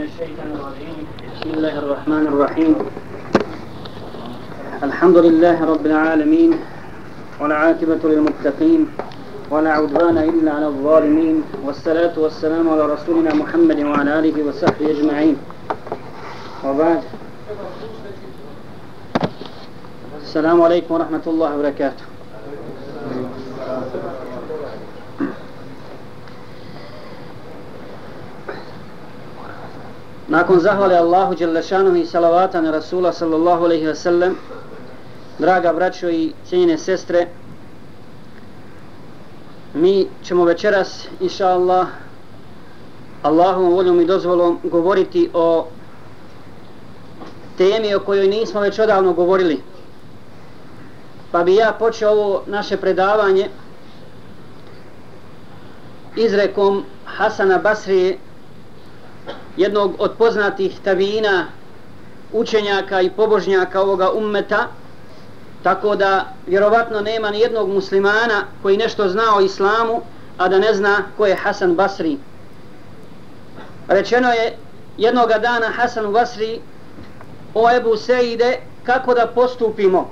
بسم الله الرحمن الرحيم. الحمد لله رب العالمين والعاقبة للمتقين ولا عدوان إلا على الظالمين والصلاة والسلام على رسولنا محمد وعلى آله وصحبه أجمعين. وبعد. السلام عليكم ورحمة الله وبركاته. Nakon zahvale Allahu Đelešanu i salavata na Rasula sallallahu alaihi ve sellem, draga braćo i cijenjene sestre, mi ćemo večeras, inša Allah, Allahom voljom i dozvolom govoriti o temi o kojoj nismo već odavno govorili. Pa bi ja počeo ovo naše predavanje izrekom Hasana Basrije jednog od poznatih tabiina učenjaka i pobožnjaka ovoga ummeta tako da vjerovatno nema ni jednog muslimana koji nešto zna o islamu a da ne zna ko je Hasan Basri. Rečeno je jednoga dana Hasan Basri o Ebu Seide kako da postupimo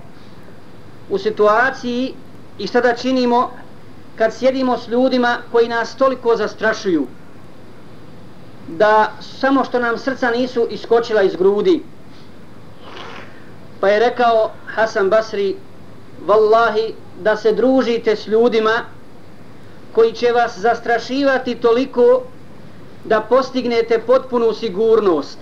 u situaciji i šta da činimo kad sjedimo s ljudima koji nas toliko zastrašuju? Da samo što nam srca nisu iskočila iz grudi. Pa je rekao Hasan Basri, Wallahi, da se družite s ljudima koji će vas zastrašivati toliko da postignete potpunu sigurnost.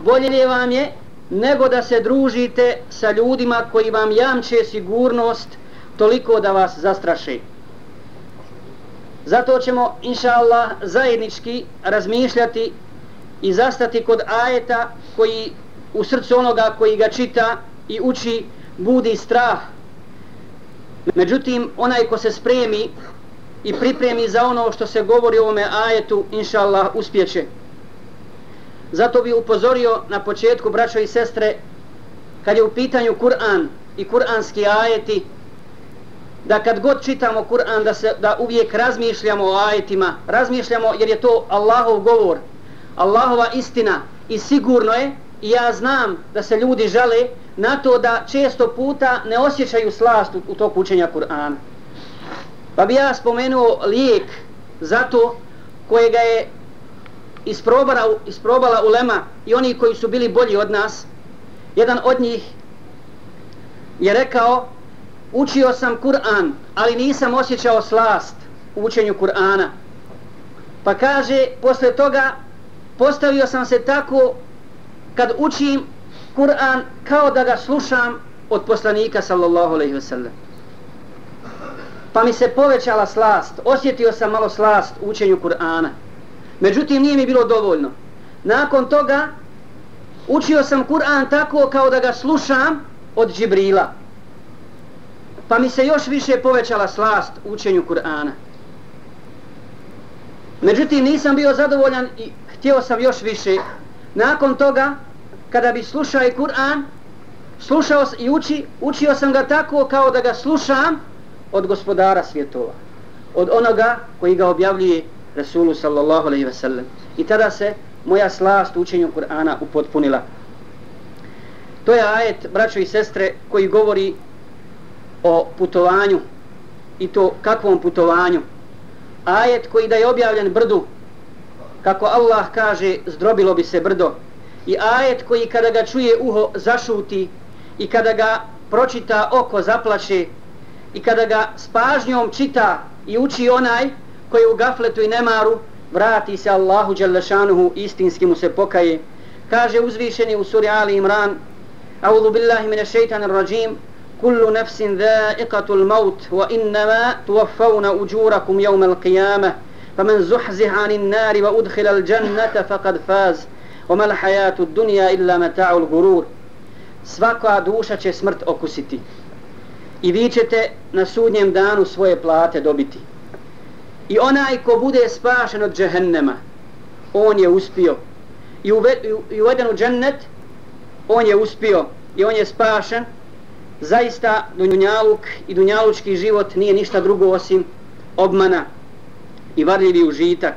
Bolje vam je nego da se družite sa ljudima koji vam jamče sigurnost toliko da vas zastraše. Zato ćemo, inša Allah, zajednički razmišljati i zastati kod ajeta koji u srcu onoga koji ga čita i uči budi strah. Međutim, onaj ko se spremi i pripremi za ono što se govori o ovome ajetu, inša Allah, uspjeće. Zato bi upozorio na početku, braćo i sestre, kad je u pitanju Kur'an i kur'anski ajeti, da kad god čitamo Kur'an da se da uvijek razmišljamo o ajetima, razmišljamo jer je to Allahov govor, Allahova istina i sigurno je i ja znam da se ljudi žale na to da često puta ne osjećaju slast u, u tog učenja Kur'ana. Pa bi ja spomenuo lijek za to kojega je isprobala, isprobala ulema i oni koji su bili bolji od nas. Jedan od njih je rekao učio sam Kur'an, ali nisam osjećao slast u učenju Kur'ana. Pa kaže, posle toga postavio sam se tako kad učim Kur'an kao da ga slušam od poslanika sallallahu alaihi ve sellem. Pa mi se povećala slast, osjetio sam malo slast u učenju Kur'ana. Međutim, nije mi bilo dovoljno. Nakon toga učio sam Kur'an tako kao da ga slušam od Džibrila pa mi se još više povećala slast učenju Kur'ana. Međutim, nisam bio zadovoljan i htio sam još više. Nakon toga, kada bi slušao i Kur'an, slušao i uči, učio sam ga tako kao da ga slušam od gospodara svjetova. Od onoga koji ga objavljuje Rasulu sallallahu alaihi ve sellem. I tada se moja slast učenju Kur'ana upotpunila. To je ajet, braćo i sestre, koji govori o putovanju i to kakvom putovanju. Ajet koji da je objavljen brdu, kako Allah kaže, zdrobilo bi se brdo. I ajet koji kada ga čuje uho zašuti i kada ga pročita oko zaplaše i kada ga s pažnjom čita i uči onaj koji u gafletu i nemaru vrati se Allahu Đalešanuhu istinski mu se pokaje. Kaže uzvišeni u suri Ali Imran A'udhu billahi mine šeitanir rajim كل نفس ذائقة الموت وإنما توفون أجوركم يوم القيامة فمن زحزح عن النار وأدخل الجنة فقد فاز وما الحياة الدنيا إلا متاع الغرور Svaka duša će smrt okusiti i vi ćete na sudnjem danu svoje plate dobiti. I onaj ko bude spašen od džehennema, on je uspio. I uveden u džennet, on je uspio i on je spašen zaista dunjaluk i dunjalučki život nije ništa drugo osim obmana i varljivi užitak.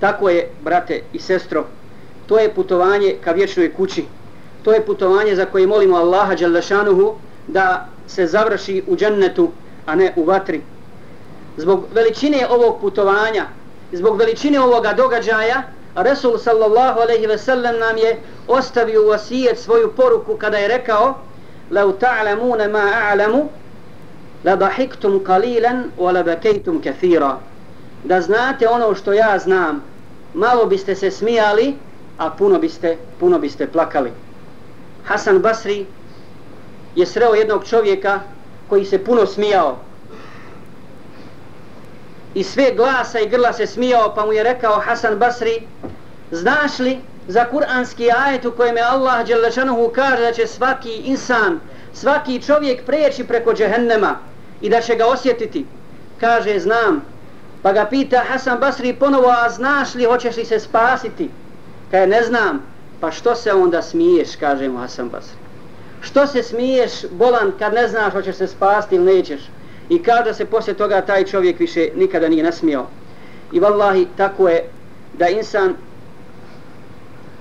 Tako je, brate i sestro, to je putovanje ka vječnoj kući. To je putovanje za koje molimo Allaha Đalešanuhu da se završi u džennetu, a ne u vatri. Zbog veličine ovog putovanja, zbog veličine ovoga događaja, Resul sallallahu alaihi ve sellem nam je ostavio u asijet svoju poruku kada je rekao لو تعلمون ما أعلم لضحكتم قليلا ولبكيتم كثيرا da znate ono što ja znam malo biste se smijali a puno biste, puno biste plakali Hasan Basri je sreo jednog čovjeka koji se puno smijao i sve glasa i grla se smijao pa mu je rekao Hasan Basri znaš li za kuranski ajet u kojem je Allah Đelešanuhu kaže da će svaki insan, svaki čovjek preći preko džehennema i da će ga osjetiti. Kaže, znam. Pa ga pita Hasan Basri ponovo, a znaš li, hoćeš li se spasiti? Kaže, ne znam. Pa što se onda smiješ, kaže mu Hasan Basri. Što se smiješ, bolan, kad ne znaš hoćeš se spasti ili nećeš? I kaže se poslije toga taj čovjek više nikada nije nasmijao. I vallahi, tako je da insan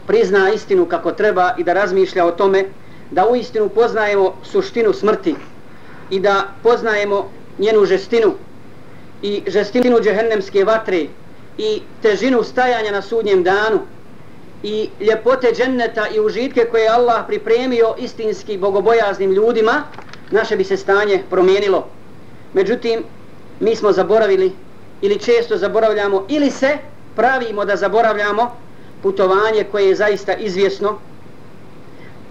prizna istinu kako treba i da razmišlja o tome da u istinu poznajemo suštinu smrti i da poznajemo njenu žestinu i žestinu džehennemske vatre i težinu stajanja na sudnjem danu i ljepote dženneta i užitke koje je Allah pripremio istinski bogobojaznim ljudima, naše bi se stanje promijenilo. Međutim, mi smo zaboravili ili često zaboravljamo ili se pravimo da zaboravljamo putovanje koje je zaista izvjesno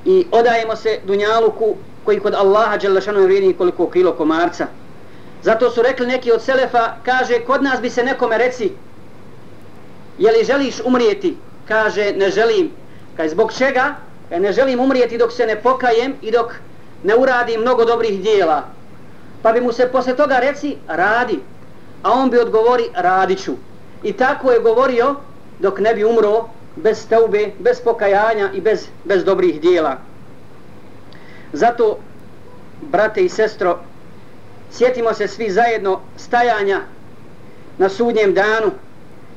i odajemo se dunjaluku koji kod Allaha Đelešanu vrijedi koliko kilo komarca. Zato su rekli neki od Selefa, kaže, kod nas bi se nekome reci, je li želiš umrijeti? Kaže, ne želim. Kaže, zbog čega? Kaže, ne želim umrijeti dok se ne pokajem i dok ne uradim mnogo dobrih dijela. Pa bi mu se posle toga reci, radi. A on bi odgovori, radiću. I tako je govorio dok ne bi umro bez teube, bez pokajanja i bez, bez dobrih dijela. Zato, brate i sestro, sjetimo se svi zajedno stajanja na sudnjem danu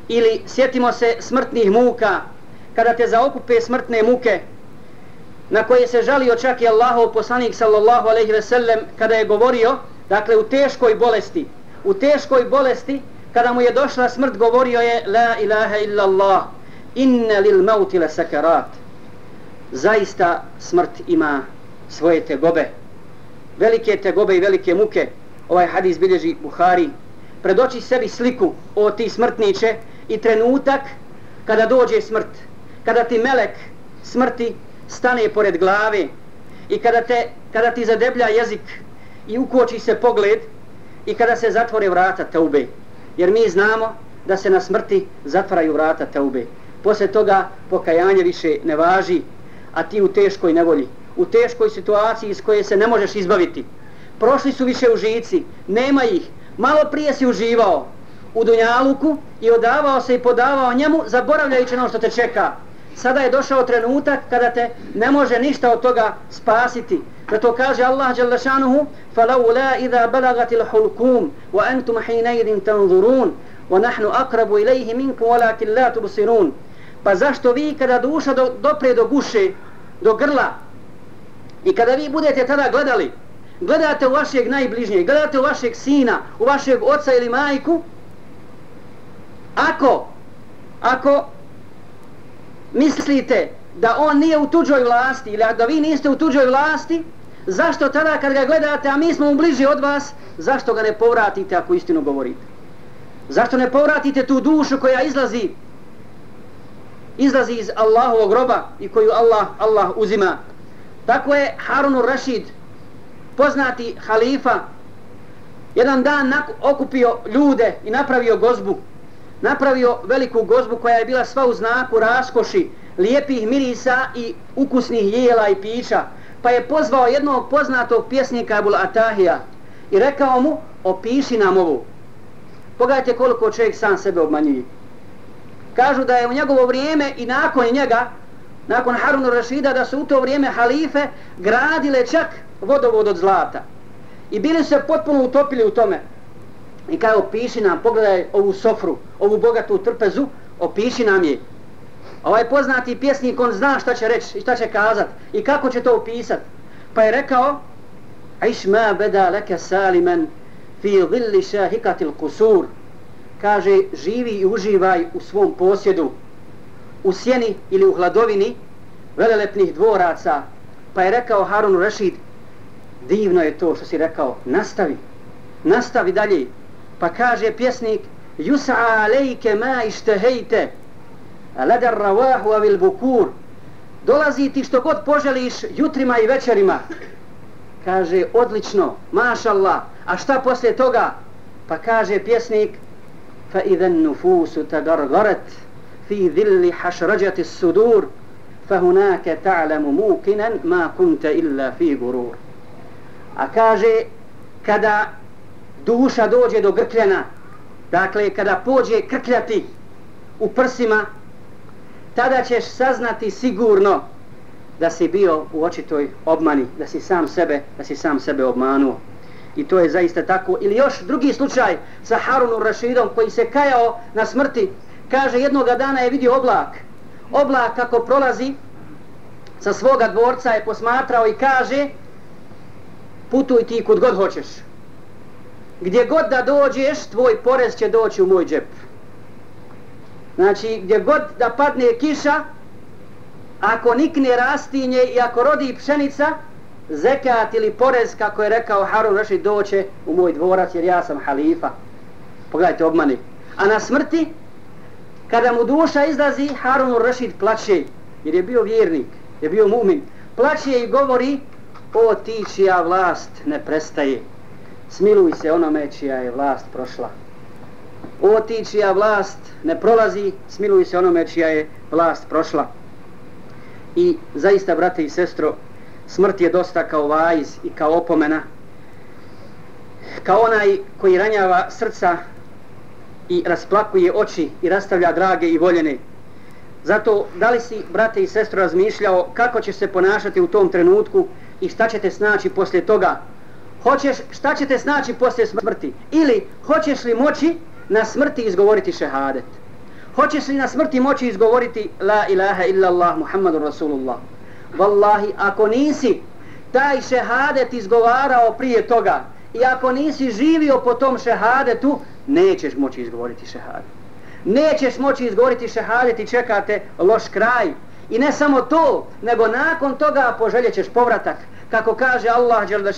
ili sjetimo se smrtnih muka kada te zaokupe smrtne muke na koje se žalio čak i Allahov poslanik sallallahu alejhi ve sellem kada je govorio dakle u teškoj bolesti u teškoj bolesti kada mu je došla smrt govorio je la ilaha illa Allah inna lil mauti la sakarat. Zaista smrt ima svoje tegobe. Velike tegobe i velike muke. Ovaj hadis bilježi Buhari. Predoči sebi sliku o ti smrtniče i trenutak kada dođe smrt. Kada ti melek smrti stane pored glave i kada, te, kada ti zadeblja jezik i ukoči se pogled i kada se zatvore vrata teube jer mi znamo da se na smrti zatvaraju vrata teube poslije toga pokajanje više ne važi, a ti u teškoj nevolji, u teškoj situaciji iz koje se ne možeš izbaviti. Prošli su više u žici, nema ih, malo prije si uživao u Dunjaluku i odavao se i podavao njemu, zaboravljajući ono što te čeka. Sada je došao trenutak kada te ne može ništa od toga spasiti. Zato kaže Allah dželle šanehu: "Falaula فَلَوْ balagatil hulkum wa antum hinaydin tanzurun wa nahnu aqrabu ilayhi minkum walakin la tubsirun. Pa zašto vi kada duša do, dopre do guše, do grla, i kada vi budete tada gledali, gledate u vašeg najbližnjeg, gledate u vašeg sina, u vašeg oca ili majku, ako, ako mislite da on nije u tuđoj vlasti ili da vi niste u tuđoj vlasti, zašto tada kad ga gledate, a mi smo u bliži od vas, zašto ga ne povratite ako istinu govorite? Zašto ne povratite tu dušu koja izlazi izlazi iz Allahovog groba i koju Allah Allah uzima. Tako je Harun Rashid, poznati halifa, jedan dan okupio ljude i napravio gozbu. Napravio veliku gozbu koja je bila sva u znaku raskoši, lijepih mirisa i ukusnih jela i pića. Pa je pozvao jednog poznatog pjesnika Abul Atahija i rekao mu, opiši nam ovu. Pogledajte koliko čovjek sam sebe obmanjuje kažu da je u njegovo vrijeme i nakon njega, nakon Harunu Rašida, da su u to vrijeme halife gradile čak vodovod od zlata. I bili se potpuno utopili u tome. I kao opiši nam, pogledaj ovu sofru, ovu bogatu trpezu, opiši nam je. Ovaj poznati pjesnik, on zna šta će reći i šta će kazat i kako će to opisat. Pa je rekao, Iš ma beda leke salimen fi dhilli šahikatil kusur. Kaže, živi i uživaj u svom posjedu, u sjeni ili u hladovini velelepnih dvoraca. Pa je rekao Harun Rešid divno je to što si rekao, nastavi, nastavi dalje. Pa kaže pjesnik, Jusa alejke ma ištehejte ledar ravahu avil bukur. Dolazi ti što god poželiš jutrima i večerima. Kaže, odlično, mašallah. A šta poslije toga? Pa kaže pjesnik, fa idhen nufusu tagargaret, fi dhilli hašrađati sudur, fa hunake ta'lamu mukinan ma kunte illa fi gurur. A kaže, kada duša dođe do grkljana dakle, kada pođe krkljati u prsima, tada ćeš saznati sigurno da si bio u očitoj obmani, da si sam sebe, da si sam sebe obmanuo. I to je zaista tako. Ili još drugi slučaj sa Harunom Rašidom koji se kajao na smrti. Kaže, jednoga dana je vidio oblak. Oblak kako prolazi sa svoga dvorca je posmatrao i kaže putuj ti kud god hoćeš. Gdje god da dođeš, tvoj porez će doći u moj džep. Znači, gdje god da padne kiša, ako nikne rastinje i ako rodi pšenica, zekat ili porez, kako je rekao Harun Rashid, doće u moj dvorac jer ja sam halifa. Pogledajte, obmani. A na smrti, kada mu duša izlazi, Harun Rashid plaće, jer je bio vjernik, je bio mumin. Plaće i govori, o ti čija vlast ne prestaje. Smiluj se onome čija je vlast prošla. O ti čija vlast ne prolazi, smiluj se onome čija je vlast prošla. I zaista, brate i sestro, smrt je dosta kao vajz i kao opomena. Kao onaj koji ranjava srca i rasplakuje oči i rastavlja drage i voljene. Zato, da li si, brate i sestro, razmišljao kako će se ponašati u tom trenutku i šta ćete snaći poslije toga? Hoćeš, šta ćete snaći poslije smrti? Ili hoćeš li moći na smrti izgovoriti šehadet? Hoćeš li na smrti moći izgovoriti La ilaha illallah Muhammadur Rasulullah? Wallahi, ako nisi taj šehadet izgovarao prije toga i ako nisi živio po tom šehadetu, nećeš moći izgovoriti šehadet. Nećeš moći izgovoriti šehadet i čekate loš kraj. I ne samo to, nego nakon toga poželjećeš povratak kako kaže Allah dželle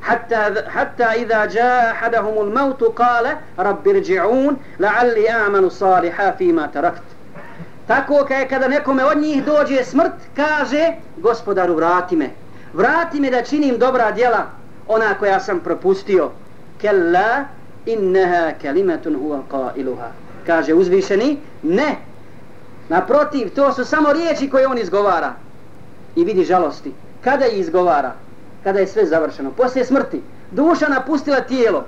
hatta hatta iza jaa ahaduhum al-maut qala rabbi la'alli amanu saliha fima tarakt tako kaj kada nekome od njih dođe smrt kaže gospodaru vrati me. Vrati me da činim dobra djela ona koja sam propustio. Kella inneha kalimatun huwa qailuha. Kaže uzvišeni ne. Naprotiv to su samo riječi koje on izgovara. I vidi žalosti. Kada je izgovara, kada je sve završeno, poslije smrti, duša napustila tijelo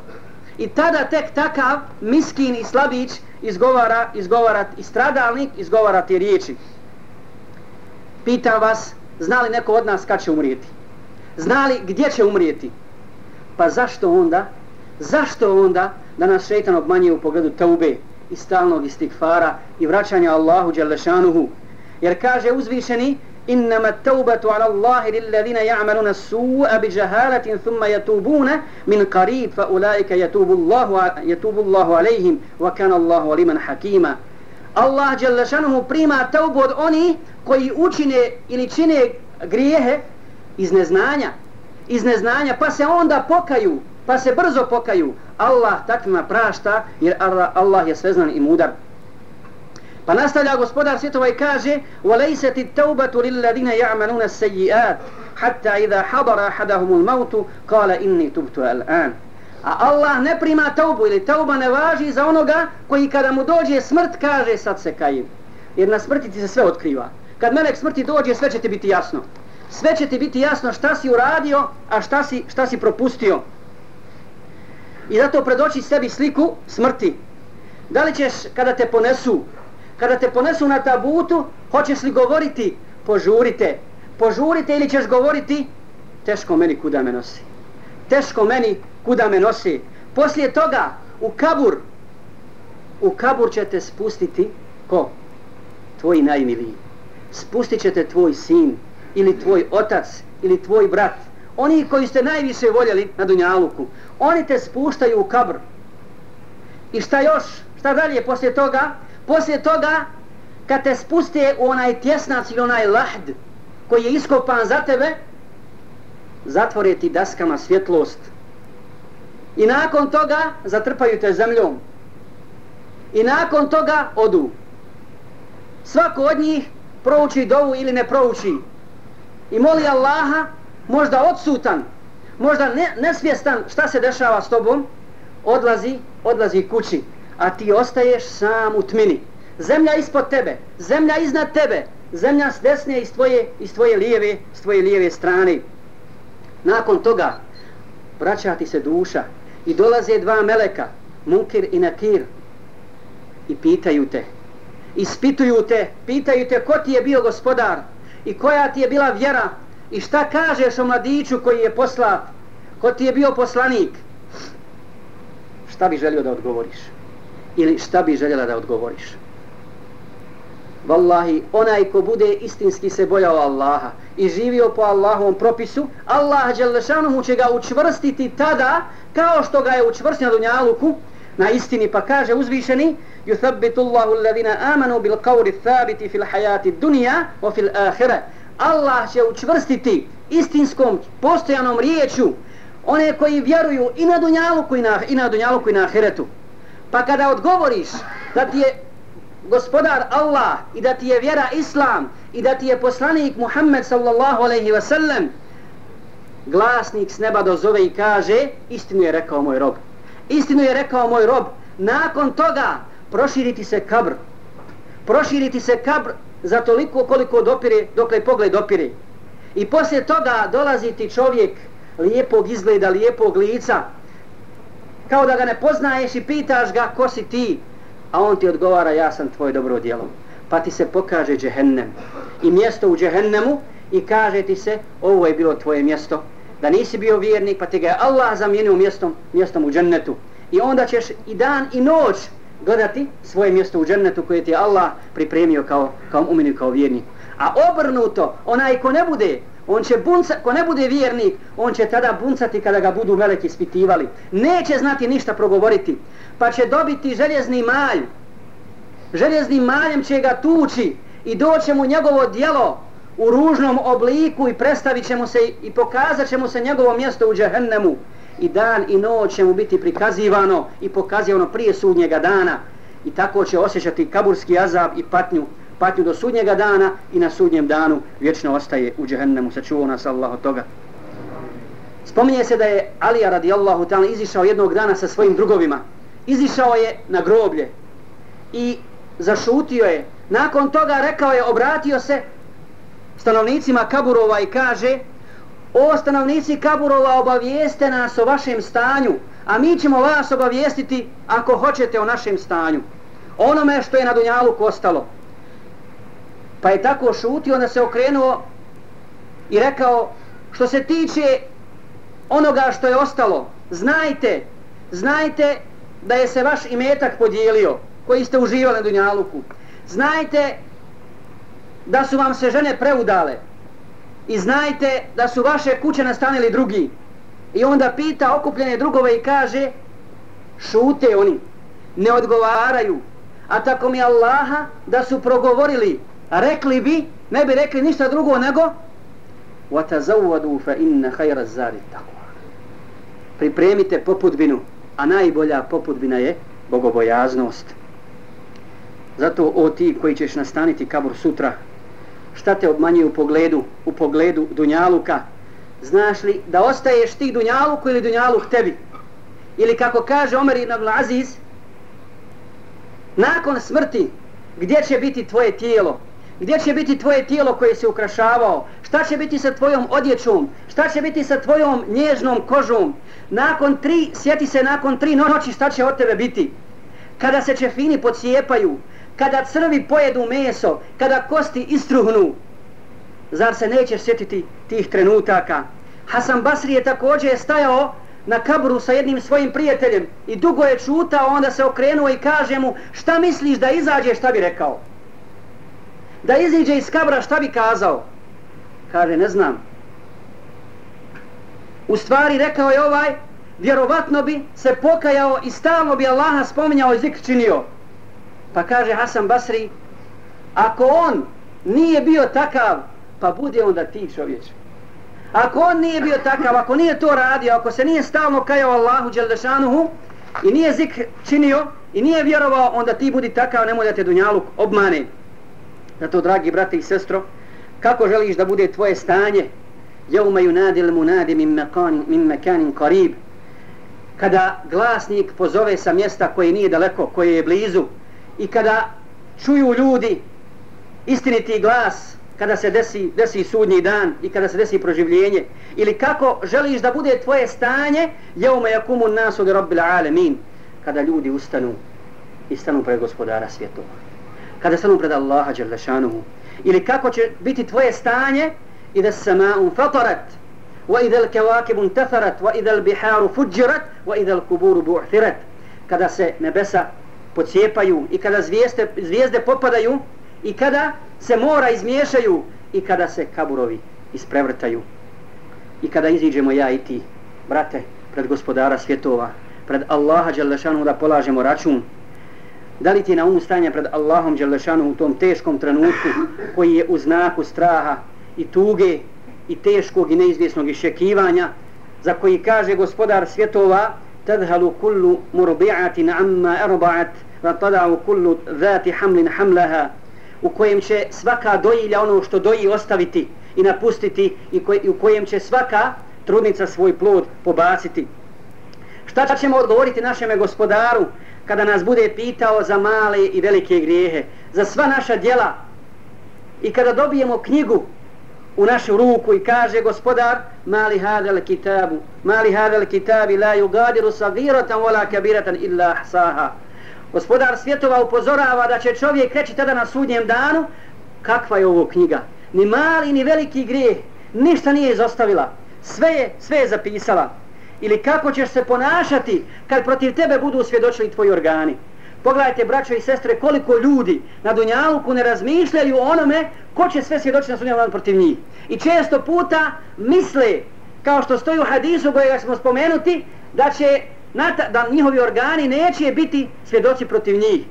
i tada tek takav miskin i slabić izgovara, izgovara i stradalnik izgovara te riječi. Pitam vas, zna li neko od nas kad će umrijeti? Zna li gdje će umrijeti? Pa zašto onda, zašto onda da nas šeitan obmanje u pogledu taube i stalnog istikfara i vraćanja Allahu Đelešanuhu? Jer kaže uzvišeni, إنما التوبة على الله للذين يعملون السوء بجهالة ثم يتوبون من قريب فأولئك يتوب الله يتوب الله عليهم وكان الله عليما حكيما Allah dželle šanuhu prima taubu od oni koji učine ili čine grijehe iz neznanja, iz neznanja, pa se onda pokaju, pa se brzo pokaju. Allah takvima prašta, jer Allah je sveznan i mudar. Pa nastavlja gospodar svjetova i kaže وَلَيْسَتِ التَّوْبَةُ لِلَّذِينَ يَعْمَلُونَ السَّيِّئَاتِ حَتَّى إِذَا حَضَرَ أَحَدَهُمُ الْمَوْتُ قَالَ إِنِّي تُبْتُ الْآنِ A Allah ne prima taubu ili tauba ne važi za onoga koji kada mu dođe smrt kaže sad se kajim. Jer na smrti ti se sve otkriva. Kad melek smrti dođe sve će ti biti jasno. Sve će ti biti jasno šta si uradio, a šta si, šta si propustio. I zato predoći sebi sliku smrti. Da li ćeš kada te ponesu kada te ponesu na tabutu, hoćeš li govoriti požurite, požurite ili ćeš govoriti teško meni kuda me nosi. Teško meni kuda me nosi. Poslije toga u kabur, u kabur će te spustiti ko? tvoji najmiliji. Spustit će te tvoj sin, ili tvoj otac, ili tvoj brat. Oni koji ste najviše voljeli na Dunjaluku, oni te spuštaju u kabr. I šta još? Šta dalje poslije toga? Poslije toga, kad te spuste u onaj tjesnac ili onaj lahd, koji je iskopan za tebe, zatvore ti daskama svjetlost. I nakon toga zatrpaju te zemljom. I nakon toga odu. Svako od njih prouči dovu ili ne prouči. I moli Allaha, možda odsutan, možda ne, nesvjestan šta se dešava s tobom, odlazi, odlazi kući, a ti ostaješ sam u tmini. Zemlja ispod tebe, zemlja iznad tebe, zemlja s desne i s tvoje, i s tvoje lijeve, s tvoje lijeve strane. Nakon toga vraća ti se duša i dolaze dva meleka, Munkir i Nakir, i pitaju te, ispituju te, pitaju te ko ti je bio gospodar i koja ti je bila vjera i šta kažeš o mladiću koji je poslat, ko ti je bio poslanik. Šta bi želio da odgovoriš? Ili šta bi željela da odgovoriš? Wallahi, onaj ko bude istinski se bojao Allaha i živio po Allahovom propisu, Allah Đelešanuhu će ga učvrstiti tada kao što ga je učvrstio na Dunjaluku, na istini pa kaže uzvišeni يُثَبِّتُ اللَّهُ الَّذِينَ amanu bil qawli thabiti fil hayati dunya wa fil akhirah. Allah će učvrstiti istinskom postojanom riječu one koji vjeruju i na dunjaluku i na, i na dunjaluku i na ahiretu pa kada odgovoriš da ti je gospodar Allah i da ti je vjera Islam i da ti je poslanik Muhammed sallallahu alaihi wa sallam glasnik s neba dozove i kaže istinu je rekao moj rob. Istinu je rekao moj rob. Nakon toga proširiti se kabr. Proširiti se kabr za toliko koliko dopire dokle pogled dopire. I poslije toga dolazi ti čovjek lijepog izgleda, lijepog lica kao da ga ne poznaješ i pitaš ga ko si ti? A on ti odgovara ja sam tvoj dobro djelo pa ti se pokaže džehennem. I mjesto u džehennemu i kaže ti se ovo je bilo tvoje mjesto. Da nisi bio vjernik pa ti ga je Allah zamijenio mjestom, mjestom u džennetu. I onda ćeš i dan i noć gledati svoje mjesto u džennetu koje ti je Allah pripremio kao, kao umini kao vjernik a obrnuto onaj ko ne bude on će bunca, ko ne bude vjernik on će tada buncati kada ga budu meleki ispitivali. Neće znati ništa progovoriti. Pa će dobiti željezni malj. Željeznim maljem će ga tući i doće mu njegovo dijelo u ružnom obliku i predstavit će mu se i pokazat će mu se njegovo mjesto u džehennemu. I dan i noć će mu biti prikazivano i pokazivano prije sudnjega dana. I tako će osjećati kaburski azab i patnju patnju do sudnjega dana i na sudnjem danu vječno ostaje u džehennemu sačuvao nas Allah od toga. Spominje se da je Alija radijallahu ta'ala izišao jednog dana sa svojim drugovima. Izišao je na groblje i zašutio je. Nakon toga rekao je obratio se stanovnicima Kaburova i kaže o stanovnici Kaburova obavijeste nas o vašem stanju a mi ćemo vas obavijestiti ako hoćete o našem stanju onome što je na Dunjalu kostalo pa je tako šutio onda se okrenuo i rekao što se tiče onoga što je ostalo znajte znajte da je se vaš imetak podijelio koji ste uživali na Dunjaluku. Znajte da su vam se žene preudale i znajte da su vaše kuće nastanili drugi. I onda pita okupljene drugove i kaže šute oni ne odgovaraju a tako mi Allaha da su progovorili rekli bi ne bi rekli ništa drugo nego وَتَزَوَّدُوا فَإِنَّ خَيْرَ الزَّارِ تَقْوَى pripremite poputbinu a najbolja poputbina je bogobojaznost zato o ti koji ćeš nastaniti kabur sutra šta te obmanjuje u pogledu u pogledu dunjaluka znaš li da ostaješ ti dunjaluku ili dunjaluk tebi ili kako kaže Omer ibn Aziz nakon smrti gdje će biti tvoje tijelo Gdje će biti tvoje tijelo koje se ukrašavao? Šta će biti sa tvojom odjećom? Šta će biti sa tvojom nježnom kožom? Nakon tri sjeti se nakon tri noći šta će od tebe biti. Kada se čefini pocijepaju kada crvi pojedu meso, kada kosti istruhnu, zar se nećeš sjetiti tih trenutaka? Hasan Basri je također stajao na kaburu sa jednim svojim prijateljem i dugo je čutao, onda se okrenuo i kaže mu šta misliš da izađe, šta bi rekao? Da iziđe iz kabra šta bi kazao? Kaže, ne znam. U stvari rekao je ovaj, vjerovatno bi se pokajao i stalno bi Allaha spominjao i zikr činio. Pa kaže Hasan Basri, ako on nije bio takav, pa bude onda ti čovječ. Ako on nije bio takav, ako nije to radio, ako se nije stalno kajao Allahu Đeldešanuhu i nije zikr činio i nije vjerovao, onda ti budi takav, nemoj da te dunjaluk obmane. Zato, dragi brate i sestro, kako želiš da bude tvoje stanje? Jevme junadil munadi min mekanin, min mekanin karib. Kada glasnik pozove sa mjesta koje nije daleko, koje je blizu, i kada čuju ljudi istiniti glas, kada se desi, desi sudnji dan i kada se desi proživljenje, ili kako želiš da bude tvoje stanje, jevme yakumu nasu li rabbil alemin, kada ljudi ustanu i stanu pred gospodara svjetova. Kada stanu pred Allaha Đerlešanuhu. Ili kako će biti tvoje stanje? I da sama'un fatarat wa idha al-kawakib untatharat wa idha al-biharu fuđirat, wa idha al-kuburu bu'thirat. Kada se nebesa pocijepaju i kada zvijezde, zvijezde popadaju i kada se mora izmiješaju i kada se kaburovi isprevrtaju. I kada iziđemo ja i ti brate pred gospodara svjetova pred Allaha Đalešanu da polažemo račun da li ti na umu stanja pred Allahom Đelešanu u tom teškom trenutku koji je u znaku straha i tuge i teškog i neizvjesnog iščekivanja za koji kaže gospodar svjetova tadhalu kullu murbi'atin amma arba'at va tada'u kullu dhati hamlin hamlaha u kojem će svaka dojilja ono što doji ostaviti i napustiti i, koj, i u kojem će svaka trudnica svoj plod pobaciti. Šta ćemo odgovoriti našem gospodaru kada nas bude pitao za male i velike grijehe, za sva naša djela i kada dobijemo knjigu u našu ruku i kaže gospodar mali hadal kitabu mali hadal kitabi la yugadiru sagiratan wala kabiratan illa ahsaha. Gospodar svjetova upozorava da će čovjek reći tada na sudnjem danu kakva je ovo knjiga? Ni mali ni veliki grijeh ništa nije izostavila. Sve je, sve je zapisala ili kako ćeš se ponašati kad protiv tebe budu svjedočili tvoji organi Pogledajte, braćo i sestre, koliko ljudi na Dunjaluku ne razmišljaju o onome ko će sve svjedočiti na sudnjem protiv njih. I često puta misle, kao što stoji u hadisu kojega smo spomenuti, da će da njihovi organi neće biti svjedoci protiv njih.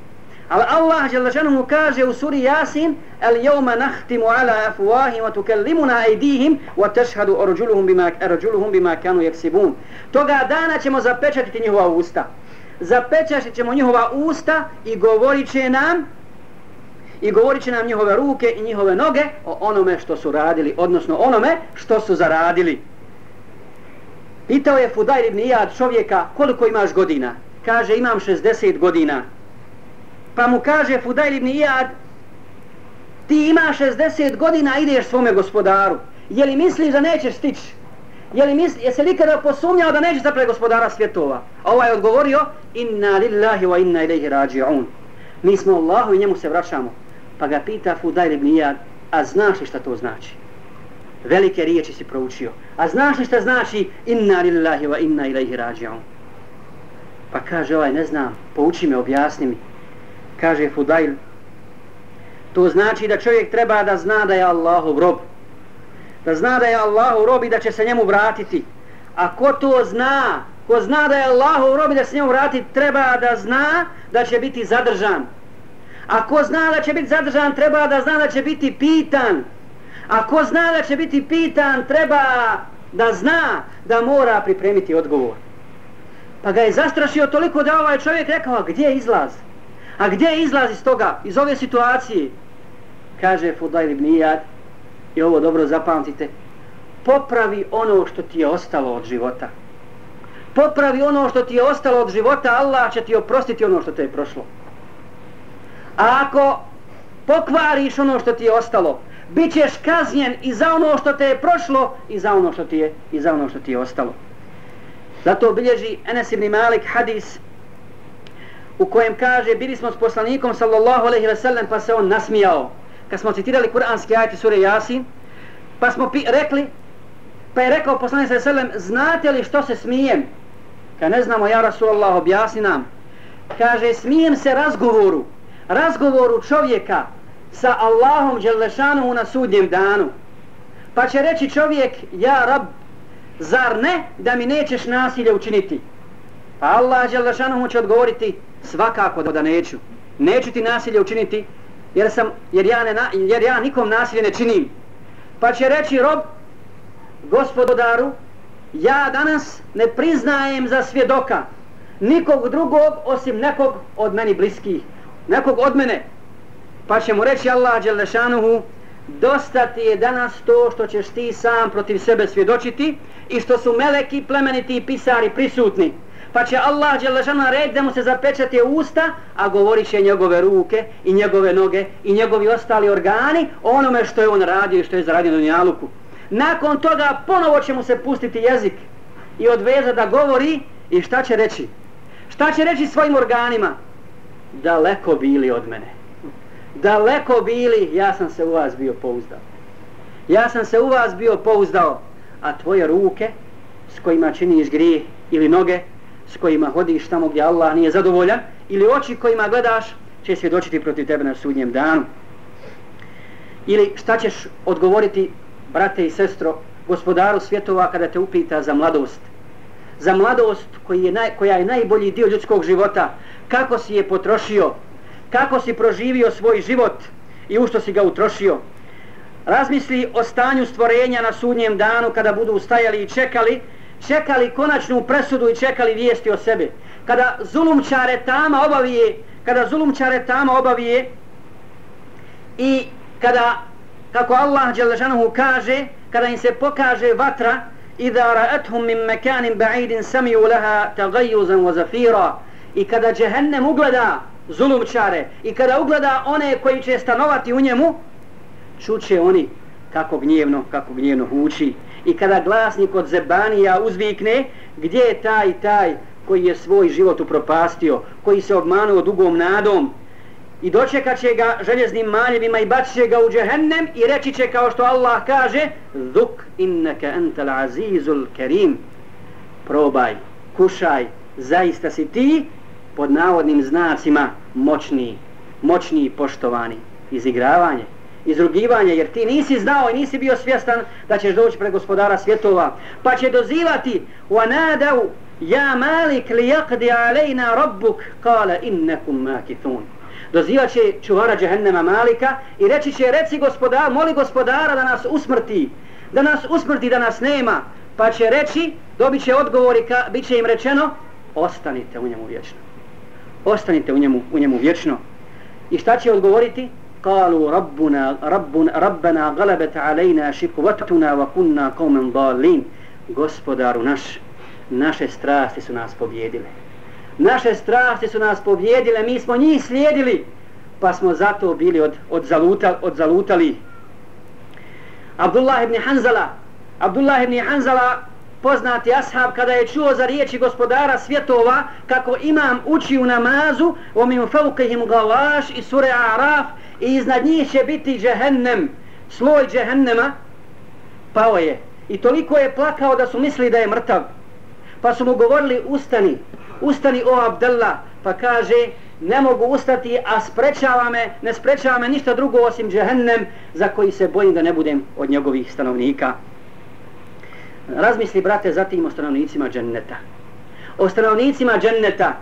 Ali Allah Đelešanu mu kaže u suri Jasin El jevma nahtimu ala afuahim wa tukellimuna ajdihim wa tešhadu orđuluhum bima, bima kanu jeksibun. Toga dana ćemo zapečatiti njihova usta Zapečatit ćemo njihova usta i govorit će nam i govorit će nam njihove ruke i njihove noge o onome što su radili, odnosno onome što su zaradili. Pitao je Fudajr ibn Iyad čovjeka koliko imaš godina? Kaže imam 60 godina. Pa mu kaže Fudajl ibn Iyad ti imaš 60 godina ideš svome gospodaru. Je li misliš da nećeš stići? Je li misli, jesi li kada posumnjao da nećeš zapravo gospodara svjetova? A ovaj je odgovorio, inna lillahi wa inna ilaihi rađi'un. Mi smo Allahu i njemu se vraćamo. Pa ga pita Fudajl ibn Iyad, a znaš li šta to znači? Velike riječi si proučio. A znaš li šta znači inna lillahi wa inna ilaihi rađi'un? Pa kaže ovaj, ne znam, pouči me, objasni mi. Kaže Fudail to znači da čovjek treba da zna da je Allahov rob da zna da je Allahu i da će se njemu vratiti. A ko to zna, ko zna da je Allahu i da se njemu vratiti, treba da zna da će biti zadržan. A ko zna da će biti zadržan, treba da zna da će biti pitan. A ko zna da će biti pitan, treba da zna da mora pripremiti odgovor. Pa ga je zastrašio toliko da ovaj čovjek rekao, gdje je izlaz? A gdje je izlaz iz toga, iz ove situacije? Kaže Fudajl ibn Iyad, i ovo dobro zapamtite, popravi ono što ti je ostalo od života. Popravi ono što ti je ostalo od života, Allah će ti oprostiti ono što te je prošlo. A ako pokvariš ono što ti je ostalo, bit ćeš kaznjen i za ono što te je prošlo i za ono što ti je, i za ono što ti je ostalo. Zato bilježi Enes ibn Malik hadis u kojem kaže bili smo s poslanikom sallallahu alejhi ve sellem pa se on nasmijao kad smo citirali kuranski ajati sure Jasin, pa smo pi rekli, pa je rekao poslanik sallallahu alejhi ve sellem, znate li što se smijem? Kad ne znamo, ja Rasulullah objasni nam. Kaže, smijem se razgovoru, razgovoru čovjeka sa Allahom Đelešanu na sudnjem danu. Pa će reći čovjek, ja rab, zar ne da mi nećeš nasilje učiniti? Pa Allah Đelešanuhu će odgovoriti, svakako da neću. Neću ti nasilje učiniti, jer, sam, jer, ja, ne, jer ja nikom nasilje ne činim. Pa će reći rob, gospodaru, ja danas ne priznajem za svjedoka nikog drugog osim nekog od meni bliskih, nekog od mene. Pa će mu reći Allah Đelešanuhu, dosta ti je danas to što ćeš ti sam protiv sebe svjedočiti i što su meleki, plemeniti i pisari prisutni. Pa će Allah Đelešana red da mu se zapečati usta, a govorit će njegove ruke i njegove noge i njegovi ostali organi onome što je on radio i što je zaradio na njaluku. Nakon toga ponovo će mu se pustiti jezik i odveza da govori i šta će reći? Šta će reći svojim organima? Daleko bili od mene. Daleko bili, ja sam se u vas bio pouzdao. Ja sam se u vas bio pouzdao, a tvoje ruke s kojima činiš grije ili noge s kojima hodiš tamo gdje Allah nije zadovoljan ili oči kojima gledaš će svjedočiti protiv tebe na sudnjem danu. Ili šta ćeš odgovoriti brate i sestro, gospodaru svjetova kada te upita za mladost. Za mladost koji je naj, koja je najbolji dio ljudskog života. Kako si je potrošio? Kako si proživio svoj život i u što si ga utrošio? Razmisli o stanju stvorenja na sudnjem danu kada budu ustajali i čekali, čekali konačnu presudu i čekali vijesti o sebi. Kada zulumčare tama obavije, kada zulumčare tama obavije i kada kako Allah Đelešanuhu kaže, kada im se pokaže vatra, Iza ra'athum min mekanin ba'idin sami'u laha tagajuzan wa zafira. I kada Jehennem ugleda zulumčare i kada ugleda one koji će stanovati u njemu, čuće oni kako gnjevno, kako gnjevno huči. I kada glasnik od zebanija uzvikne, gdje je taj taj koji je svoj život upropastio, koji se obmanuo dugom nadom, i dočekat će ga željeznim maljevima i bacit će ga u džehennem i reći će kao što Allah kaže Zuk inneke entel azizul kerim. Probaj, kušaj, zaista si ti pod navodnim znacima moćni, moćni i poštovani. Izigravanje, izrugivanje jer ti nisi znao i nisi bio svjestan da ćeš doći pred gospodara svjetova pa će dozivati wa nadau ja malik li yakdi alejna rabbuk kale innekum makithun dozivat će čuvara džehennema Malika i reći će, reci gospodar, moli gospodara da nas usmrti, da nas usmrti, da nas nema, pa će reći, dobit će odgovor i ka, bit će im rečeno, ostanite u njemu vječno. Ostanite u njemu, u njemu vječno. I šta će odgovoriti? Kalu rabbuna, rabbuna, ربنا غلبت علينا šikuvatuna wa kunna ضالين dalin. Gospodaru naš, naše strasti su nas pobjedile naše strasti su nas pobjedile, mi smo njih slijedili, pa smo zato bili od, od, zalutal, od zalutali. Abdullah ibn Hanzala, Abdullah ibn Hanzala, poznati ashab, kada je čuo za riječi gospodara svjetova, kako imam uči u namazu, o min fauqihim galaš i sure Araf, i iznad njih će biti džehennem, sloj džehennema, pao je. I toliko je plakao da su mislili da je mrtav. Pa su mu govorili, ustani, ustani o Abdallah, pa kaže, ne mogu ustati, a sprečava me, ne sprečava me ništa drugo osim džehennem, za koji se bojim da ne budem od njegovih stanovnika. Razmisli, brate, zatim o stanovnicima dženneta. O stanovnicima dženneta,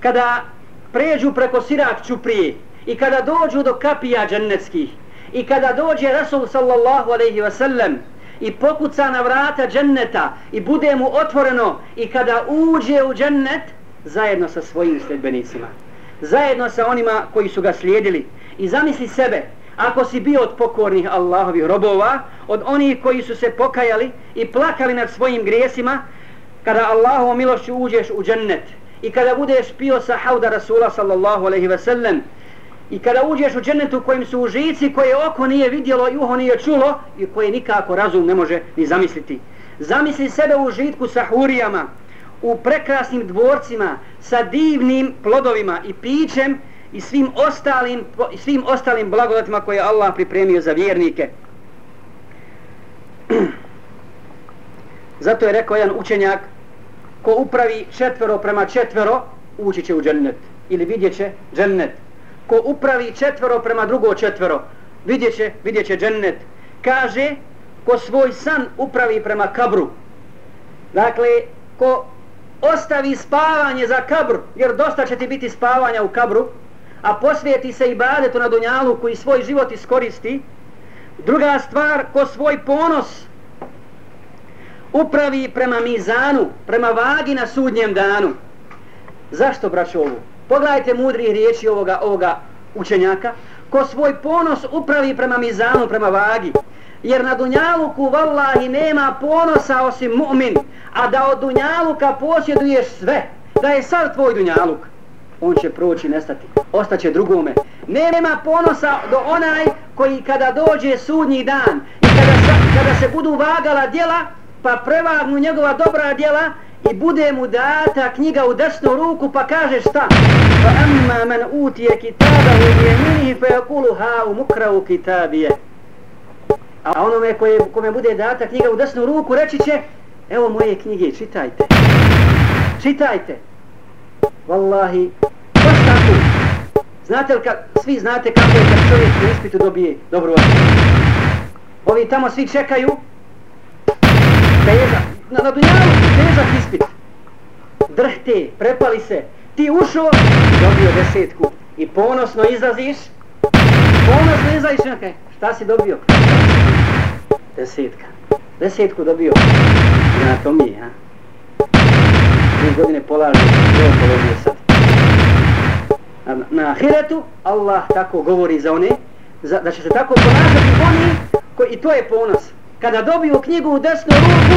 kada pređu preko sirak čuprije i kada dođu do kapija džennetskih i kada dođe Rasul sallallahu alaihi wa sallam i pokuca na vrata dženneta i bude mu otvoreno i kada uđe u džennet zajedno sa svojim sledbenicima zajedno sa onima koji su ga slijedili. I zamisli sebe ako si bio od pokornih Allahovih robova od onih koji su se pokajali i plakali nad svojim grijesima kada Allahovom milošću uđeš u džennet i kada budeš pio sa hauda Rasula sallallahu alaihi ve sellem I kada uđeš u džennetu kojim su užici koje oko nije vidjelo i uho nije čulo i koje nikako razum ne može ni zamisliti. Zamisli sebe u užitku sa hurijama, u prekrasnim dvorcima, sa divnim plodovima i pićem i svim ostalim, svim ostalim blagodatima koje Allah pripremio za vjernike. Zato je rekao jedan učenjak, ko upravi četvero prema četvero, ući će u džennet ili vidjet će džennet ko upravi četvero prema drugo četvero, vidjet će, vidjet će džennet. Kaže, ko svoj san upravi prema kabru. Dakle, ko ostavi spavanje za kabr, jer dosta će ti biti spavanja u kabru, a posvijeti se i badetu na dunjalu koji svoj život iskoristi. Druga stvar, ko svoj ponos upravi prema mizanu, prema vagi na sudnjem danu. Zašto, braćo, ovo? Pogledajte mudri riječi ovoga, ovoga učenjaka. Ko svoj ponos upravi prema mizanu, prema vagi. Jer na Dunjaluku, vallahi, nema ponosa osim mu'min. A da od Dunjaluka posjeduješ sve. Da je sad tvoj Dunjaluk. On će proći, nestati. Ostaće drugome. Nema ponosa do onaj koji kada dođe sudnji dan i kada, kada se budu vagala djela, pa prevagnu njegova dobra djela i bude mu data knjiga u desnu ruku pa kaže šta? Fa amma man utije kitaba u yaminihi fa yaqulu ha mukrau kitabije a onome koje, kome bude data knjiga u desnu ruku reći će evo moje knjige čitajte. Čitajte. Wallahi baš tako. Znate li ka, svi znate kako je kad čovjek u ispitu dobije dobro ocjenu ovi tamo svi čekaju težak, na, na dunjalu težak ispit. Drhte, prepali se. Ti ušao, dobio desetku. I ponosno izlaziš, ponosno izlaziš, okay. šta si dobio? Desetka. Desetku dobio. Na to mi, ha? Tri godine polažu, to položio sad. Na, na ahiretu, Allah tako govori za one, za, da će se tako ponašati oni, koji, i to je ponos kada dobiju knjigu u desnu ruku,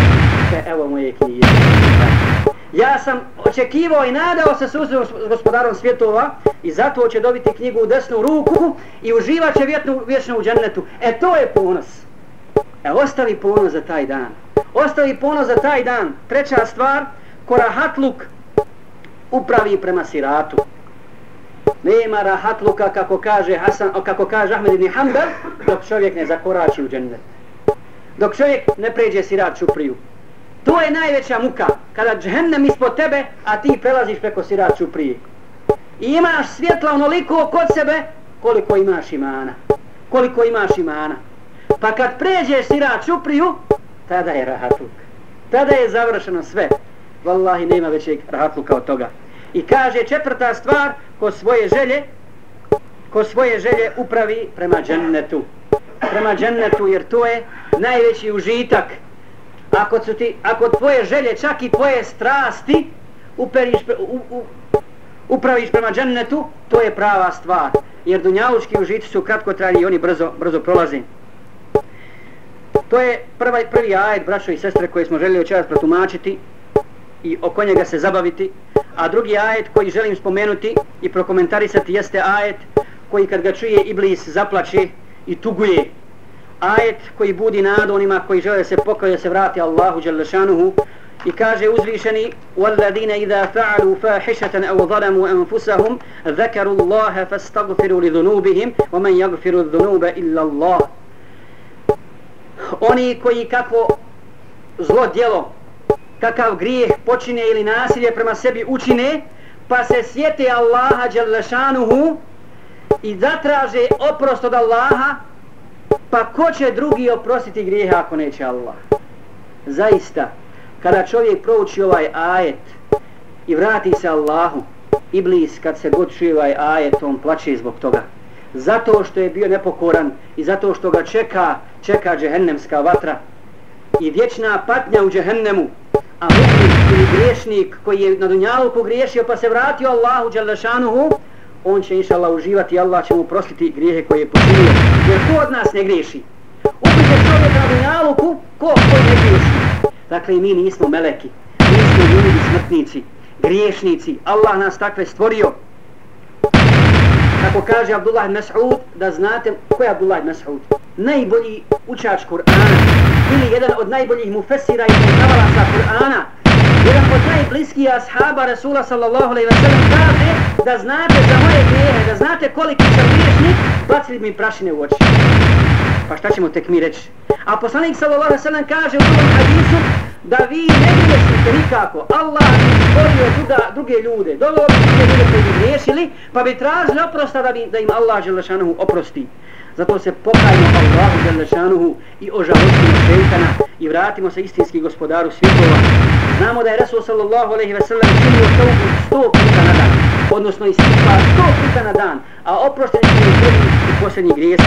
te evo moje knjige. Ja sam očekivao i nadao se susretom s gospodarom svjetova i zato će dobiti knjigu u desnu ruku i uživat će vjetnu, vječno u džennetu. E to je ponos. E ostavi ponos za taj dan. Ostavi ponos za taj dan. Treća stvar, ko rahatluk upravi prema siratu. Nema rahatluka kako kaže Hasan, kako kaže Ahmed ibn Hanbel, dok čovjek ne zakorači u džennetu dok čovjek ne pređe sirat čupriju. To je najveća muka, kada džhennem ispod tebe, a ti prelaziš preko sirat čuprije. I imaš svjetla onoliko kod sebe, koliko imaš imana. Koliko imaš imana. Pa kad pređeš sirat čupriju, tada je rahatluk. Tada je završeno sve. Wallahi nema većeg rahatluka od toga. I kaže četvrta stvar, ko svoje želje, ko svoje želje upravi prema džennetu prema džennetu jer to je najveći užitak. Ako, su ti, ako tvoje želje čak i tvoje strasti uperiš, u, u, upraviš prema džennetu to je prava stvar. Jer dunjavučki užitci su kratko trajni i oni brzo, brzo prolazi to je prva, prvi ajed braćo i sestre koje smo željeli očeras protumačiti i oko njega se zabaviti. A drugi ajed koji želim spomenuti i prokomentarisati jeste ajed koji kad ga čuje Iblis zaplače i tuguje ajet koji budi nadu onima koji žele se pokaje se vrati Allahu Đalešanuhu i kaže uzvišeni وَالَّذِينَ إِذَا فَعَلُوا فَاحِشَةً أَوْ ظَلَمُوا أَنفُسَهُمْ ذَكَرُوا اللَّهَ فَاسْتَغْفِرُوا لِذُنُوبِهِمْ وَمَنْ يَغْفِرُ الذُّنُوبَ إِلَّا اللَّهِ Oni koji kako zlo djelo, kakav grijeh počine ili nasilje prema sebi učine, pa se sjete Allaha Đalešanuhu i zatraže oprost od Allaha, pa ko će drugi oprostiti grijehe ako neće Allah? Zaista, kada čovjek prouči ovaj ajet i vrati se Allahu, Iblis kad se god čuje ovaj ajet, on plaće zbog toga. Zato što je bio nepokoran i zato što ga čeka, čeka džehennemska vatra i vječna patnja u džehennemu. A mu'min ili griješnik koji je na dunjalu pogriješio pa se vratio Allahu dželešanuhu, on će inša Allah uživati i Allah će mu prostiti grijehe koje je počinio. Jer ko od nas ne griješi? Upite čovjek na dunjaluku, ko, ko ne griješi? Dakle, mi nismo meleki, mi smo ljudi smrtnici, griješnici. Allah nas takve stvorio. Kako kaže Abdullah Mas'ud, da znate ko je Abdullah Mas'ud? Najbolji učač Kur'ana ili jedan od najboljih mufesira i poznavala sa Kur'ana jedan od najbliskijih ashaba Rasula sallallahu alaihi wa sallam kaže da znate za moje grijehe, da znate koliki sam griješnik, bacili mi prašine u oči. Pa šta ćemo tek mi reći? A poslanik sallallahu alaihi wa sallam kaže u drugom hadisu da vi ne griješite nikako. Allah bi stvorio druga, druge ljude, doveo bi druge ljude koji bi griješili, pa bi tražili oprosta da, bi, da im Allah Želešanohu oprosti. Zato se pokajmo pa Allahu Đelešanuhu i ožalostimo šeitana i vratimo se istinski gospodaru svjetova. Znamo da je Resul sallallahu alaihi ve sellem činio taubu sto puta na dan, odnosno istipa sto puta na dan, a oprošteni su i prvi posljednji grijesi.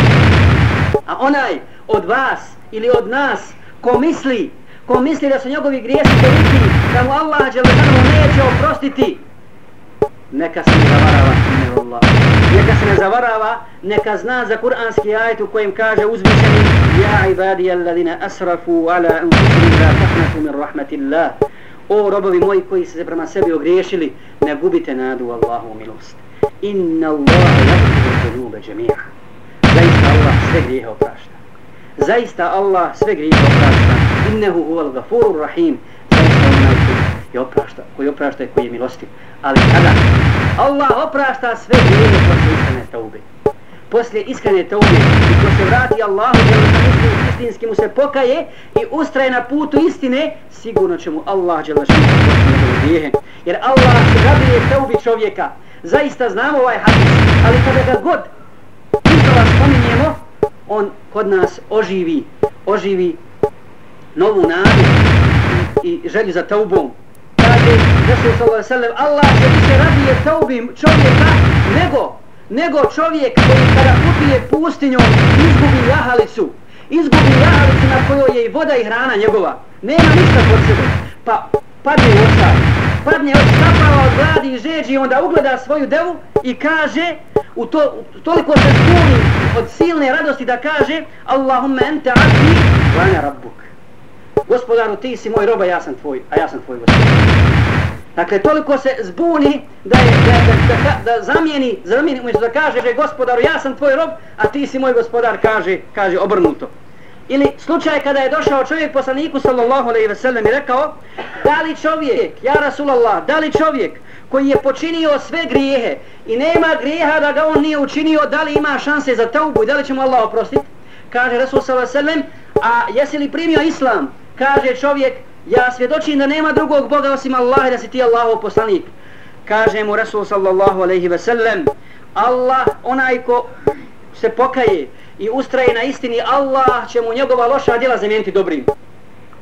A onaj od vas ili od nas ko misli ko misli da su njegovi grijesi toliki da mu Allah Đelešanuhu neće oprostiti neka se ne zavarava Allah. neka se ne zavarava neka zna za kuranski ajet u kojem kaže uzvišeni ja ibadi alladine asrafu ala anfusihim la tahnatu min rahmatillah. O robovi moji koji se prema sebi ogriješili ne gubite nadu Allahu milost. Inna Allah yaghfiru dhunuba jami'a. Zaista Allah sve grijehe oprašta. Zaista Allah sve grijehe oprašta. Innehu huval gafurur rahim. Zaista Allah koji je oprašta koji oprašta i koji je milostiv ali kada? Allah oprašta sve grijehe poslije iskrene taube. Poslije iskrene taube. I ko se vrati Allahu jer istinski mu se pokaje i ustraje na putu istine sigurno će mu Allah dželle grijehe. Jer Allah se raduje taubi čovjeka. Zaista znamo ovaj hadis ali kada ga god iznova spominjemo on kod nas oživi oživi novu nadu i, i želju za taubom. Resul sallallahu sallam, Allah se više radije taubim čovjeka nego, nego čovjek koji kada putuje pustinjom izgubi jahalicu. Izgubi jahalicu na kojoj je i voda i hrana njegova. Nema ništa pod sebe. Pa padne u očar. Padne od stapava od gladi i žeđi i onda ugleda svoju devu i kaže u to, toliko se spuni od silne radosti da kaže Allahumma ente abdi wa ana rabbuk gospodaru ti si moj roba, ja sam tvoj, a ja sam tvoj gospodar. Dakle, toliko se zbuni da, je, da, da, da, da zamijeni, zamijeni umjesto da kaže že gospodaru ja sam tvoj rob, a ti si moj gospodar, kaže, kaže obrnuto. Ili slučaj kada je došao čovjek poslaniku sallallahu alejhi ve sellem i rekao: "Da li čovjek, ja Rasulallah, da li čovjek koji je počinio sve grijehe i nema grijeha da ga on nije učinio, da li ima šanse za taubu i da li će mu Allah oprostiti?" Kaže Rasul sallallahu alejhi ve sellem: "A jesi li primio islam?" kaže čovjek, ja svjedočim da nema drugog Boga osim Allah da si ti Allahov poslanik. Kaže mu Rasul sallallahu alaihi ve sellem, Allah, onaj ko se pokaje i ustraje na istini, Allah će mu njegova loša djela zamijeniti dobrim.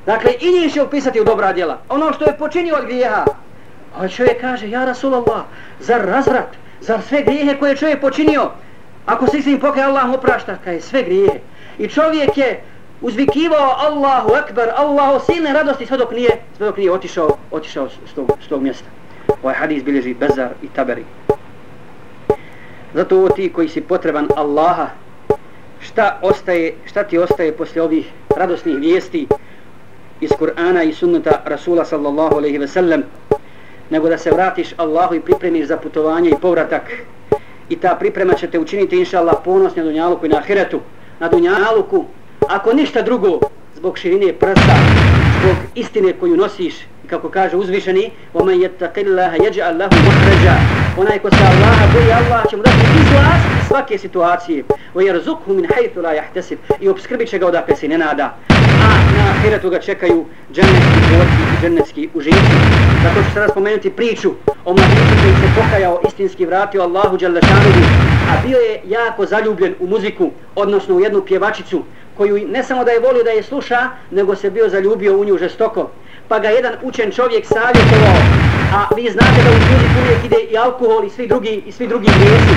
Dakle, i njih će upisati u dobra djela. Ono što je počinio od grijeha. A čovjek kaže, ja Rasulallah, zar razvrat, zar sve grijehe koje čovjek počinio, ako se istini pokaje, Allah mu oprašta, kaj sve grijehe. I čovjek je uzvikivao Allahu Akbar, Allahu silne radosti sve dok nije, sve dok nije otišao, otišao s tog, s tog mjesta. Ovaj hadis bilježi Bezar i Taberi. Zato ovo ti koji si potreban Allaha, šta ostaje, šta ti ostaje poslije ovih radosnih vijesti iz Kur'ana i sunnata Rasula sallallahu alaihi ve sellem, nego da se vratiš Allahu i pripremiš za putovanje i povratak. I ta priprema će te učiniti, inša Allah, ponosnje na Dunjaluku i na Ahiretu. Na Dunjaluku, ako ništa drugo, zbog širine prsta, zbog istine koju nosiš, kako kaže uzvišeni, وَمَنْ يَتَّقِ اللَّهَ يَجْعَ اللَّهُ مَحْرَجَا Onaj ko se Allaha boji, Allah će mu dati izlaz iz svake situacije. وَيَرْزُقْهُ مِنْ حَيْثُ لَا يَحْتَسِبْ I obskrbit će ga odakle se ne nada. A na ahiretu ga čekaju džennetski borci i džennetski užici. Zato ću sada spomenuti priču o mladicu koji se pokajao, istinski vratio Allahu Đalešanuhu, a bio je jako zaljubljen u muziku, odnosno u jednu pjevačicu, koju ne samo da je volio da je sluša, nego se bio zaljubio u nju žestoko. Pa ga jedan učen čovjek savjetovao, a vi znate da u muziku uvijek ide i alkohol i svi drugi, i svi drugi grijesi,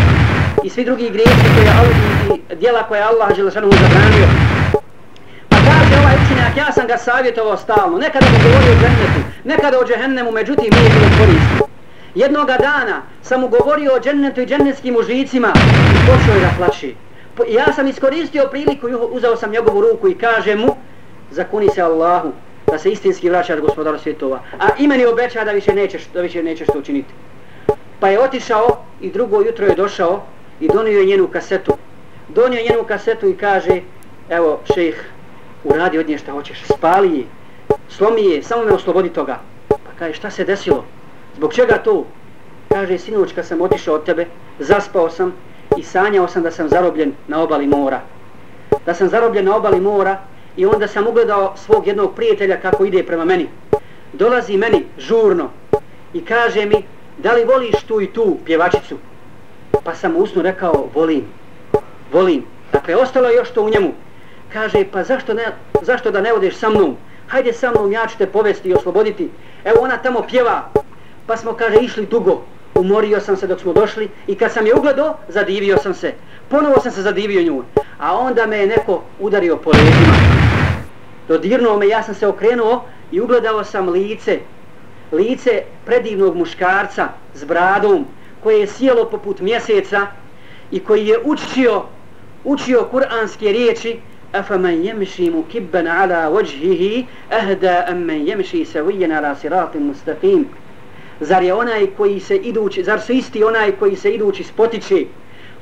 i svi drugi grijesi koje je i djela koje Allah Želešanu zabranio. Pa kaže ovaj učenjak, ja sam ga savjetovao stalno, nekada mu govorio o džennetu, nekada o džehennemu, međutim nije bilo koristi. Jednoga dana sam mu govorio o džennetu i džennetskim užicima i počeo je da plaši ja sam iskoristio priliku i uzao sam njegovu ruku i kaže mu zakuni se Allahu da se istinski vraćaš gospodar svjetova. A imeni obeća da više nećeš da više nećeš to učiniti. Pa je otišao i drugo jutro je došao i donio je njenu kasetu. Donio je njenu kasetu i kaže evo šejh uradi od nje šta hoćeš spali je slomi je samo me oslobodi toga. Pa kaže šta se desilo? Zbog čega to? Kaže sinoć kad sam otišao od tebe zaspao sam i sanjao sam da sam zarobljen na obali mora. Da sam zarobljen na obali mora i onda sam ugledao svog jednog prijatelja kako ide prema meni. Dolazi meni žurno i kaže mi da li voliš tu i tu pjevačicu? Pa sam usno rekao volim, volim. Dakle, ostalo je još to u njemu. Kaže, pa zašto, ne, zašto da ne odeš sa mnom? Hajde sa mnom, ja ću te povesti i osloboditi. Evo ona tamo pjeva. Pa smo, kaže, išli dugo. Umorio sam se dok smo došli i kad sam je ugledao, zadivio sam se. Ponovo sam se zadivio nju. A onda me je neko udario po leđima. Dodirnuo me, ja sam se okrenuo i ugledao sam lice. Lice predivnog muškarca s bradom koje je sjelo poput mjeseca i koji je učio učio kuranske riječi أفمن يمشي مكبا على وجهه أهدى أم من يمشي سويا على صراط مستقيم Zar je onaj koji se idući, zar su isti onaj koji se idući spotiče,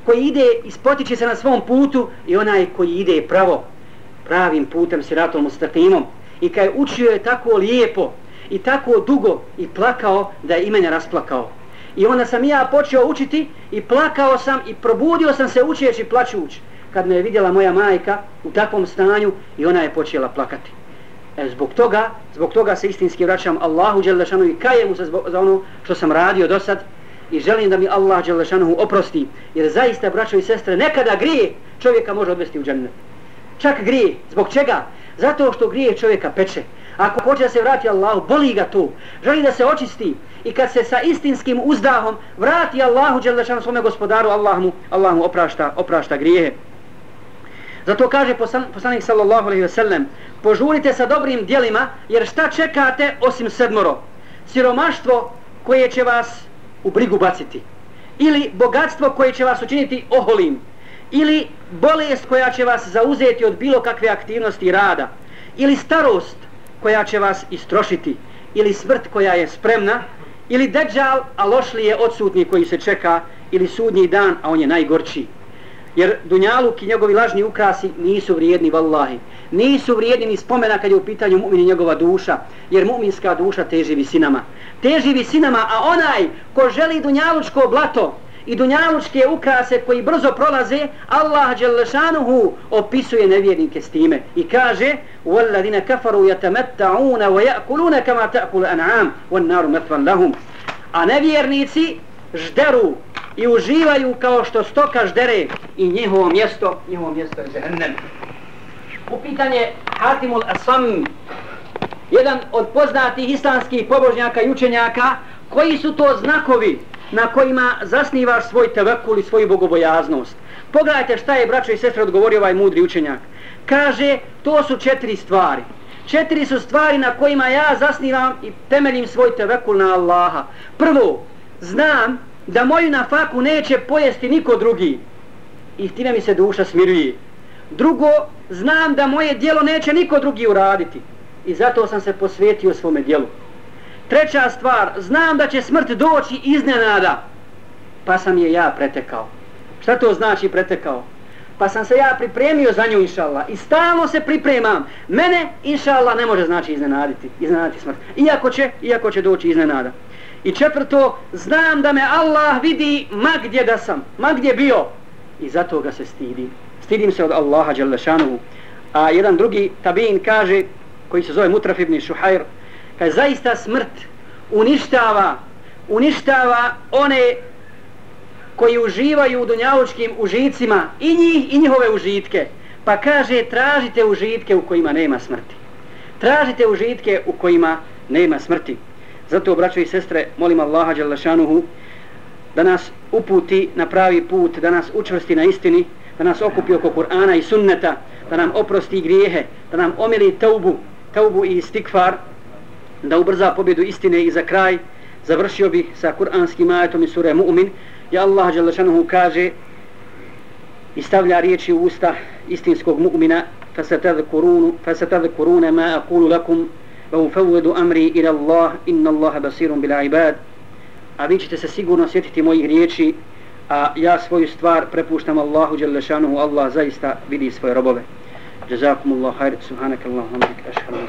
koji ide i spotiče se na svom putu i onaj koji ide pravo, pravim putem siratom mustakimom. I kad učio je tako lijepo i tako dugo i plakao da je imene rasplakao. I onda sam ja počeo učiti i plakao sam i probudio sam se učeći plaćući kad me je vidjela moja majka u takvom stanju i ona je počela plakati. E, zbog toga, zbog toga se istinski vraćam Allahu Đelešanu i kajem se zbog, za ono što sam radio do sad i želim da mi Allah Đelešanu oprosti jer zaista braćo i sestre nekada grije čovjeka može odvesti u džennet. Čak grije. Zbog čega? Zato što grije čovjeka peče. Ako hoće da se vrati Allahu, boli ga tu. Želi da se očisti. I kad se sa istinskim uzdahom vrati Allahu Đelešanu svome gospodaru, Allah mu, Allah mu oprašta, oprašta grijehe. Zato kaže poslanik sallallahu alaihi ve sellem: "Požurite sa dobrim djelima, jer šta čekate osim sedmoro? Siromaštvo koje će vas u brigu baciti. Ili bogatstvo koje će vas učiniti oholim. Ili bolest koja će vas zauzeti od bilo kakve aktivnosti i rada. Ili starost koja će vas istrošiti. Ili smrt koja je spremna. Ili deđal, a lošli je odsutni koji se čeka. Ili sudnji dan, a on je najgorčiji jer Dunjaluk i njegovi lažni ukrasi nisu vrijedni vallahi. Nisu vrijedni ni spomena kad je u pitanju mu'min i njegova duša, jer mu'minska duša teži visinama. Teži visinama, a onaj ko želi Dunjalučko blato i Dunjalučke ukrase koji brzo prolaze, Allah Đelešanuhu opisuje nevjernike s time i kaže وَالَّذِينَ كَفَرُوا يَتَمَتَّعُونَ وَيَأْكُلُونَ كَمَا تَأْكُلُ أَنْعَامُ وَالنَّارُ مَثْوًا لَهُمْ A nevjernici žderu i uživaju kao što stoka ždere i njihovo mjesto, njihovo mjesto je džehennem. pitanje Hatimul Asam, jedan od poznatih islamskih pobožnjaka i učenjaka, koji su to znakovi na kojima zasnivaš svoj tevekul i svoju bogobojaznost. Pogledajte šta je braćo i sestre odgovorio ovaj mudri učenjak. Kaže, to su četiri stvari. Četiri su stvari na kojima ja zasnivam i temeljim svoj tevekul na Allaha. Prvo, znam da moju nafaku neće pojesti niko drugi i time mi se duša smiruje. Drugo, znam da moje dijelo neće niko drugi uraditi i zato sam se posvetio svome dijelu. Treća stvar, znam da će smrt doći iznenada, pa sam je ja pretekao. Šta to znači pretekao? Pa sam se ja pripremio za nju, inša Allah, i stalno se pripremam. Mene, inša Allah, ne može znači iznenaditi, iznenaditi smrt. Iako će, iako će doći iznenada. I četvrto, znam da me Allah vidi ma gdje da sam, ma gdje bio. I zato ga se stidim. Stidim se od Allaha Đalešanuhu. A jedan drugi tabin kaže, koji se zove Mutraf ibn Šuhajr, kaže zaista smrt uništava, uništava one koji uživaju u dunjavučkim užicima i njih i njihove užitke. Pa kaže, tražite užitke u kojima nema smrti. Tražite užitke u kojima nema smrti. Zato, braćo i sestre, molim Allaha Đalešanuhu da nas uputi na pravi put, da nas učvrsti na istini, da nas okupi oko Kur'ana i sunneta, da nam oprosti grijehe, da nam omili taubu, taubu i stikfar, da ubrza pobjedu istine i za kraj završio bi sa kur'anskim ajetom i sure Mu'min. Ja Allah Đalešanuhu kaže i stavlja riječi u usta istinskog mu'mina فَسَتَذْكُرُونَ مَا أَقُولُ لَكُمْ وَأُفَوِّدُ أَمْرِي إِلَى اللَّهِ إِنَّ اللَّهَ بَصِيرٌ بِالْعِبَادِ A vi ćete se sigurno sjetiti mojih riječi, a ja svoju stvar prepuštam Allahu Đalešanuhu, Allah zaista vidi svoje robove. جزاكم الله خير سبحانك اللهم وبحمدك اشهد ان